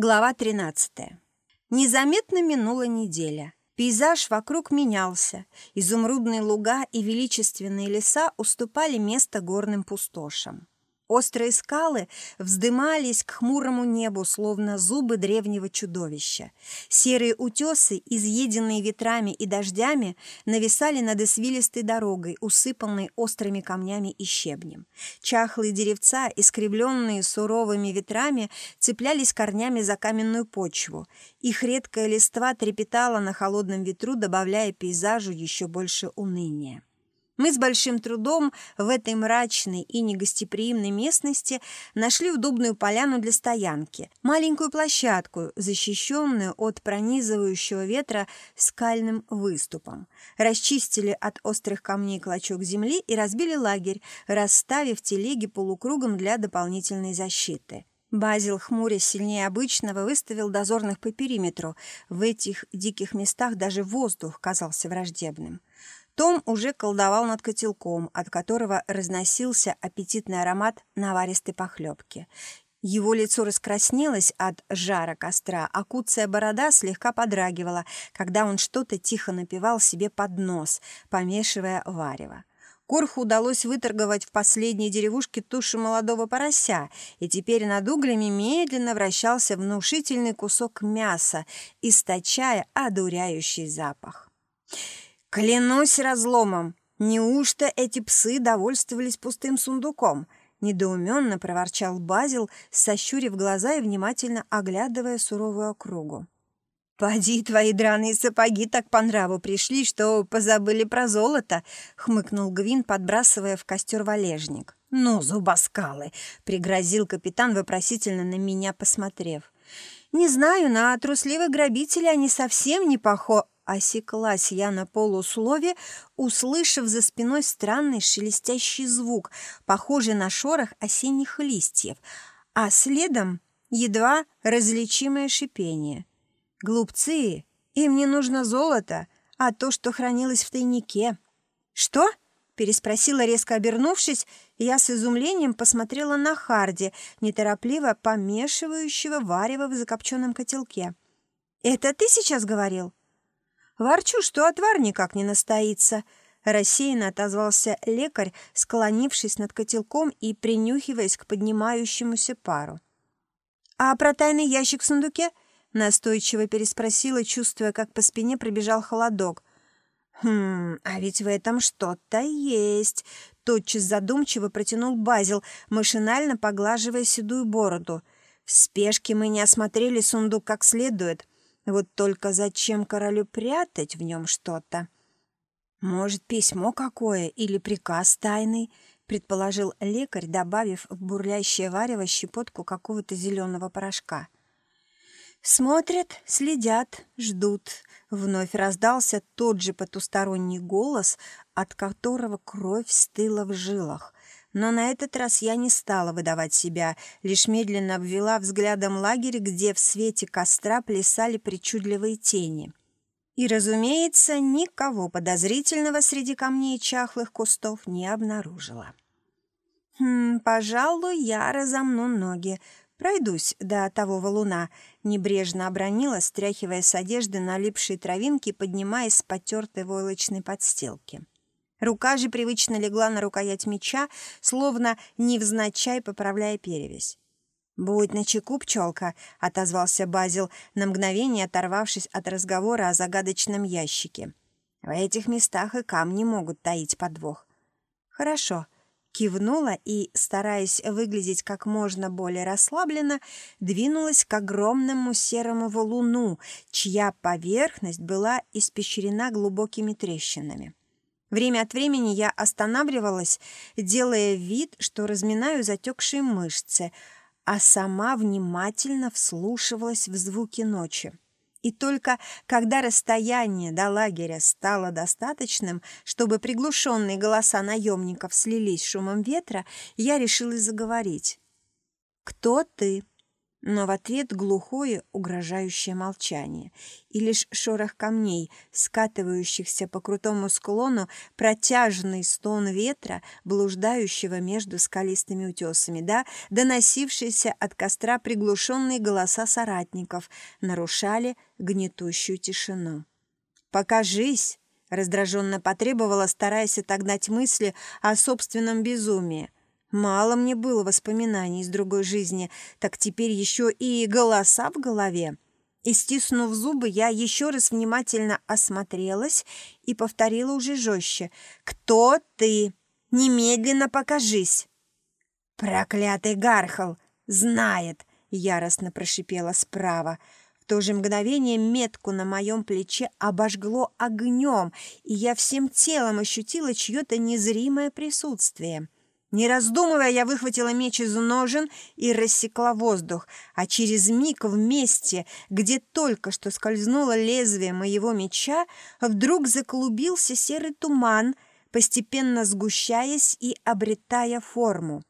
Глава 13. Незаметно минула неделя. Пейзаж вокруг менялся. Изумрудные луга и величественные леса уступали место горным пустошам. Острые скалы вздымались к хмурому небу, словно зубы древнего чудовища. Серые утесы, изъеденные ветрами и дождями, нависали над извилистой дорогой, усыпанной острыми камнями и щебнем. Чахлые деревца, искривленные суровыми ветрами, цеплялись корнями за каменную почву. Их редкая листва трепетала на холодном ветру, добавляя пейзажу еще больше уныния. Мы с большим трудом в этой мрачной и негостеприимной местности нашли удобную поляну для стоянки, маленькую площадку, защищенную от пронизывающего ветра скальным выступом. Расчистили от острых камней клочок земли и разбили лагерь, расставив телеги полукругом для дополнительной защиты. Базил, хмурясь сильнее обычного, выставил дозорных по периметру. В этих диких местах даже воздух казался враждебным. Том уже колдовал над котелком, от которого разносился аппетитный аромат наваристой похлебки. Его лицо раскраснелось от жара костра, а куцая борода слегка подрагивала, когда он что-то тихо напевал себе под нос, помешивая варево. Корху удалось выторговать в последней деревушке тушу молодого порося, и теперь над углями медленно вращался внушительный кусок мяса, источая одуряющий запах. «Клянусь разломом! Неужто эти псы довольствовались пустым сундуком?» Недоуменно проворчал Базил, сощурив глаза и внимательно оглядывая суровую округу. «Поди, твои драные сапоги так по нраву пришли, что позабыли про золото», — хмыкнул Гвин, подбрасывая в костер валежник. «Ну, зубоскалы!» — пригрозил капитан, вопросительно на меня посмотрев. «Не знаю, на трусливых грабителей они совсем не похо...» Осеклась я на полуслове, услышав за спиной странный шелестящий звук, похожий на шорох осенних листьев, а следом едва различимое шипение. «Глупцы! Им не нужно золото, а то, что хранилось в тайнике». «Что?» — переспросила, резко обернувшись, я с изумлением посмотрела на Харди, неторопливо помешивающего варево в закопченном котелке. «Это ты сейчас говорил?» Ворчу, что отвар никак не настоится. Рассеянно отозвался лекарь, склонившись над котелком и принюхиваясь к поднимающемуся пару. «А про тайный ящик в сундуке?» — настойчиво переспросила, чувствуя, как по спине пробежал холодок. «Хм, а ведь в этом что-то есть», — тотчас задумчиво протянул Базил, машинально поглаживая седую бороду. «В спешке мы не осмотрели сундук как следует. Вот только зачем королю прятать в нем что-то? Может, письмо какое или приказ тайный, предположил лекарь, добавив в бурлящее варево щепотку какого-то зеленого порошка. Смотрят, следят, ждут. Вновь раздался тот же потусторонний голос, от которого кровь стыла в жилах. Но на этот раз я не стала выдавать себя, лишь медленно обвела взглядом лагерь, где в свете костра плясали причудливые тени. И, разумеется, никого подозрительного среди камней и чахлых кустов не обнаружила. «Хм, пожалуй, я разомну ноги, пройдусь до того валуна», — небрежно обронила, стряхивая с одежды налипшие травинки, поднимаясь с потертой войлочной подстилки. Рука же привычно легла на рукоять меча, словно невзначай поправляя перевязь. «Будь начеку, пчелка», — отозвался Базил, на мгновение оторвавшись от разговора о загадочном ящике. «В этих местах и камни могут таить подвох». «Хорошо», — кивнула и, стараясь выглядеть как можно более расслабленно, двинулась к огромному серому валуну, чья поверхность была испещрена глубокими трещинами. Время от времени я останавливалась, делая вид, что разминаю затекшие мышцы, а сама внимательно вслушивалась в звуки ночи. И только когда расстояние до лагеря стало достаточным, чтобы приглушенные голоса наемников слились шумом ветра, я решила заговорить. «Кто ты?» Но в ответ глухое, угрожающее молчание. И лишь шорох камней, скатывающихся по крутому склону, протяжный стон ветра, блуждающего между скалистыми утесами, да, доносившиеся от костра приглушенные голоса соратников, нарушали гнетущую тишину. «Покажись!» — раздраженно потребовала, стараясь отогнать мысли о собственном безумии. Мало мне было воспоминаний из другой жизни, так теперь еще и голоса в голове. И, стиснув зубы, я еще раз внимательно осмотрелась и повторила уже жестче. «Кто ты? Немедленно покажись!» «Проклятый Гархал! Знает!» — яростно прошипела справа. В то же мгновение метку на моем плече обожгло огнем, и я всем телом ощутила чье-то незримое присутствие. Не раздумывая, я выхватила меч из ножен и рассекла воздух, а через миг в месте, где только что скользнуло лезвие моего меча, вдруг заклубился серый туман, постепенно сгущаясь и обретая форму.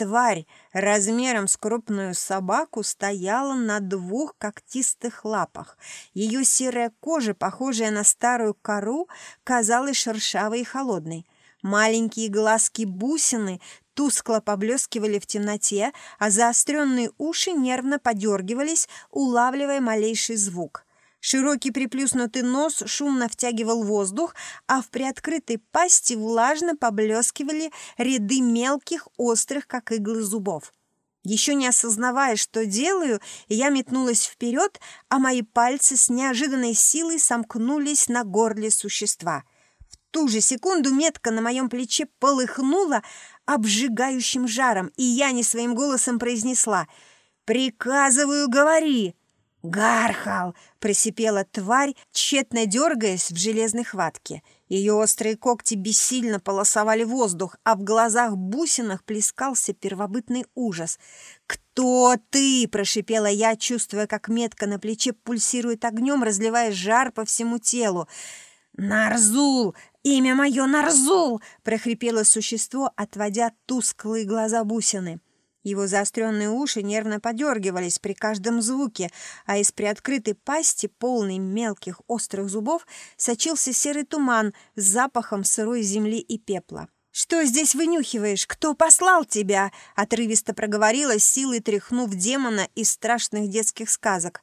Тварь размером с крупную собаку стояла на двух когтистых лапах. Ее серая кожа, похожая на старую кору, казалась шершавой и холодной. Маленькие глазки-бусины тускло поблескивали в темноте, а заостренные уши нервно подергивались, улавливая малейший звук. Широкий приплюснутый нос шумно втягивал воздух, а в приоткрытой пасти влажно поблескивали ряды мелких, острых, как иглы зубов. Еще не осознавая, что делаю, я метнулась вперед, а мои пальцы с неожиданной силой сомкнулись на горле существа — ту же секунду метка на моем плече полыхнула обжигающим жаром, и я не своим голосом произнесла «Приказываю, говори!» «Гархал!» — просипела тварь, тщетно дергаясь в железной хватке. Ее острые когти бессильно полосовали воздух, а в глазах бусинах плескался первобытный ужас. «Кто ты?» — прошипела я, чувствуя, как метка на плече пульсирует огнем, разливая жар по всему телу. «Нарзул! «Имя мое Нарзул!» — прохрипело существо, отводя тусклые глаза бусины. Его заостренные уши нервно подергивались при каждом звуке, а из приоткрытой пасти, полной мелких острых зубов, сочился серый туман с запахом сырой земли и пепла. «Что здесь вынюхиваешь? Кто послал тебя?» — отрывисто проговорила, силой тряхнув демона из страшных детских сказок.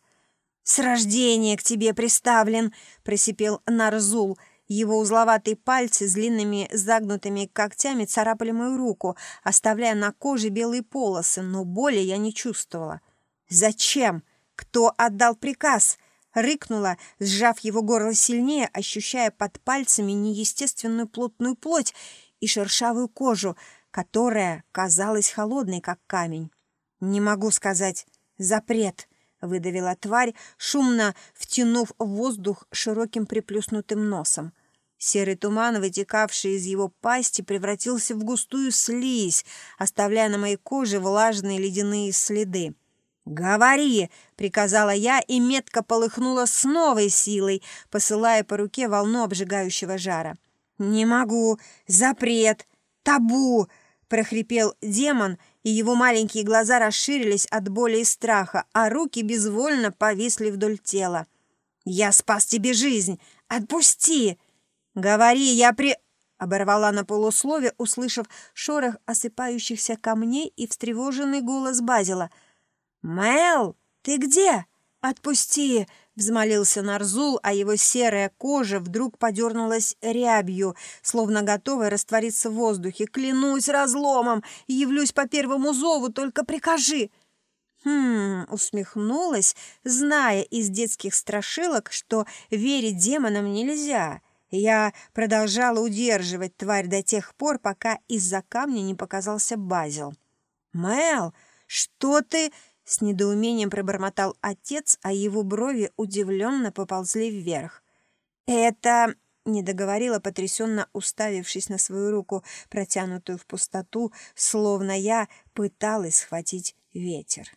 «С рождения к тебе приставлен!» — просипел Нарзул — его узловатые пальцы с длинными загнутыми когтями царапали мою руку, оставляя на коже белые полосы, но боли я не чувствовала. «Зачем? Кто отдал приказ?» Рыкнула, сжав его горло сильнее, ощущая под пальцами неестественную плотную плоть и шершавую кожу, которая казалась холодной, как камень. «Не могу сказать. Запрет!» — выдавила тварь, шумно втянув воздух широким приплюснутым носом. Серый туман, вытекавший из его пасти, превратился в густую слизь, оставляя на моей коже влажные ледяные следы. «Говори!» — приказала я, и метко полыхнула с новой силой, посылая по руке волну обжигающего жара. «Не могу! Запрет! Табу!» — прохрипел демон, и его маленькие глаза расширились от боли и страха, а руки безвольно повисли вдоль тела. «Я спас тебе жизнь! Отпусти!» «Говори, я при...» Оборвала на полуслове, услышав шорох осыпающихся камней и встревоженный голос Базила. «Мэл, ты где?» «Отпусти!» — взмолился Нарзул, а его серая кожа вдруг подернулась рябью, словно готовая раствориться в воздухе. «Клянусь разломом! Явлюсь по первому зову, только прикажи!» «Хм...» — усмехнулась, зная из детских страшилок, что верить демонам нельзя — я продолжала удерживать тварь до тех пор, пока из-за камня не показался Базил. «Мэл, что ты...» — с недоумением пробормотал отец, а его брови удивленно поползли вверх. «Это...» — не договорила, потрясенно уставившись на свою руку, протянутую в пустоту, словно я пыталась схватить ветер.